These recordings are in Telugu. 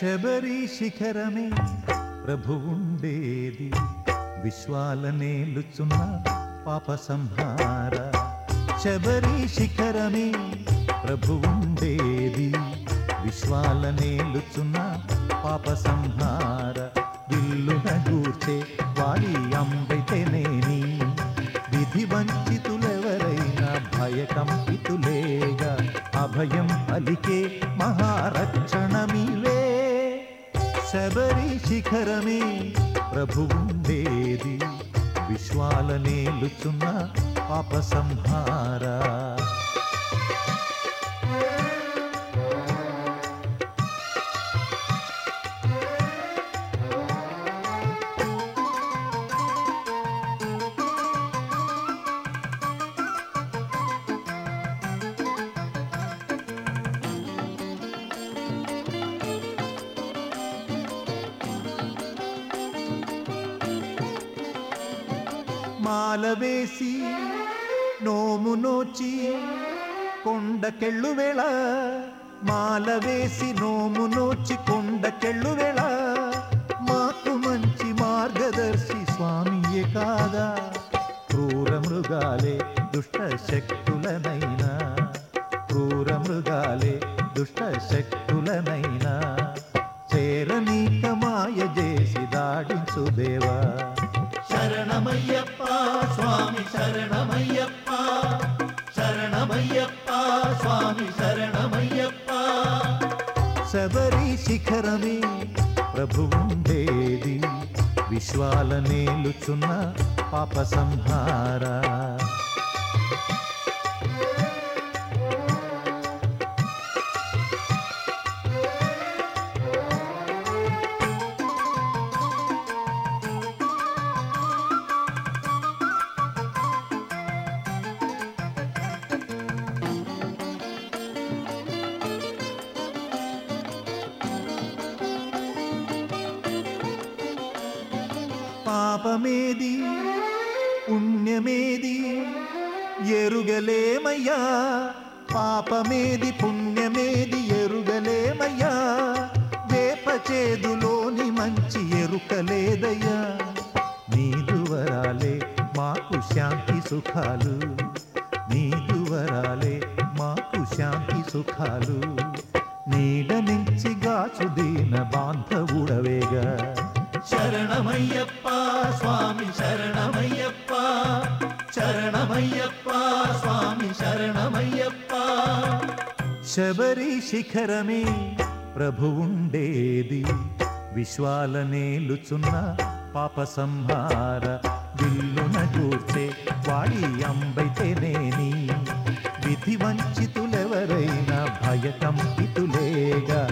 శబరి శిఖరమే ప్రభువుండేది విశ్వాలనేలుచున్న పాప సంహార. శబరి శిఖరమే ప్రభువుండేది విశ్వాలనేలుచున్న పాప సంహార. విల్లున గూర్చే వారి అంబైతేనేని విధి వంచితులెవరైనా భయకంపితులేగా. అభయం పలికే మహారక్షణమివే శబరి శిఖరమే ప్రభువుండేది. విశ్వాలనేలుచున్న పాప సంహార మాల వేసి నోము నోచి కొండకెళ్ళు వేళ మాల వేసి నోము నోచి కొండకెళ్ళు వేళ మాకు మంచి మార్గదర్శి స్వామియే కాదా? క్రూర మృగాలే దుష్ట శక్తులనైనా క్రూర మృగాలే దుష్ట శక్తులనైనా చేరనీక మాయ చేసి దాడించు దేవా. శరణమయ్యప్ప స్వామి శరణమయ్యప్ప శరణమయ్యప్ప స్వామి శరణమయ్యప్ప. శబరి శిఖరమే ప్రభువుండేది విశ్వాలనేలుచున్న పాప సంహారా. పాపమేది? పుణ్యమేది? ఎరుగలేమయ్యా. పాపమేది పుణ్యమేది ఎరుగలేమయ్యా. వేప చేదులోని మంచి ఎరుకలేదయ్యా. నీదు వరాలే మాకు శాంతి సుఖాలు. నీదు వరాలే మాకు శాంతి సుఖాలు. నీడ నుంచి గాచు దీన బాంధవుడవేగా. శరణమయ్యప్ప స్వామి శరణమయ్యప్ప శరణమయ్యప్ప స్వామి శరణమయ్యప్ప. శబరి శిఖరమే ప్రభువుండేది విశ్వాలనేలుచున్న పాప సంహార విల్లున కూర్చే వాడి అంబైతేనేని విధి వంచితులెవరైనా భయకంపితులేగా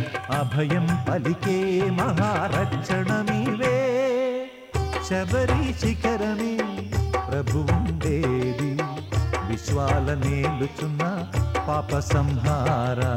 అభయం పలికే మహారక్షణమివే శబరి శిఖరమే ప్రభువుండేది. విశ్వాలనేలుచున్న పాప సంహారా.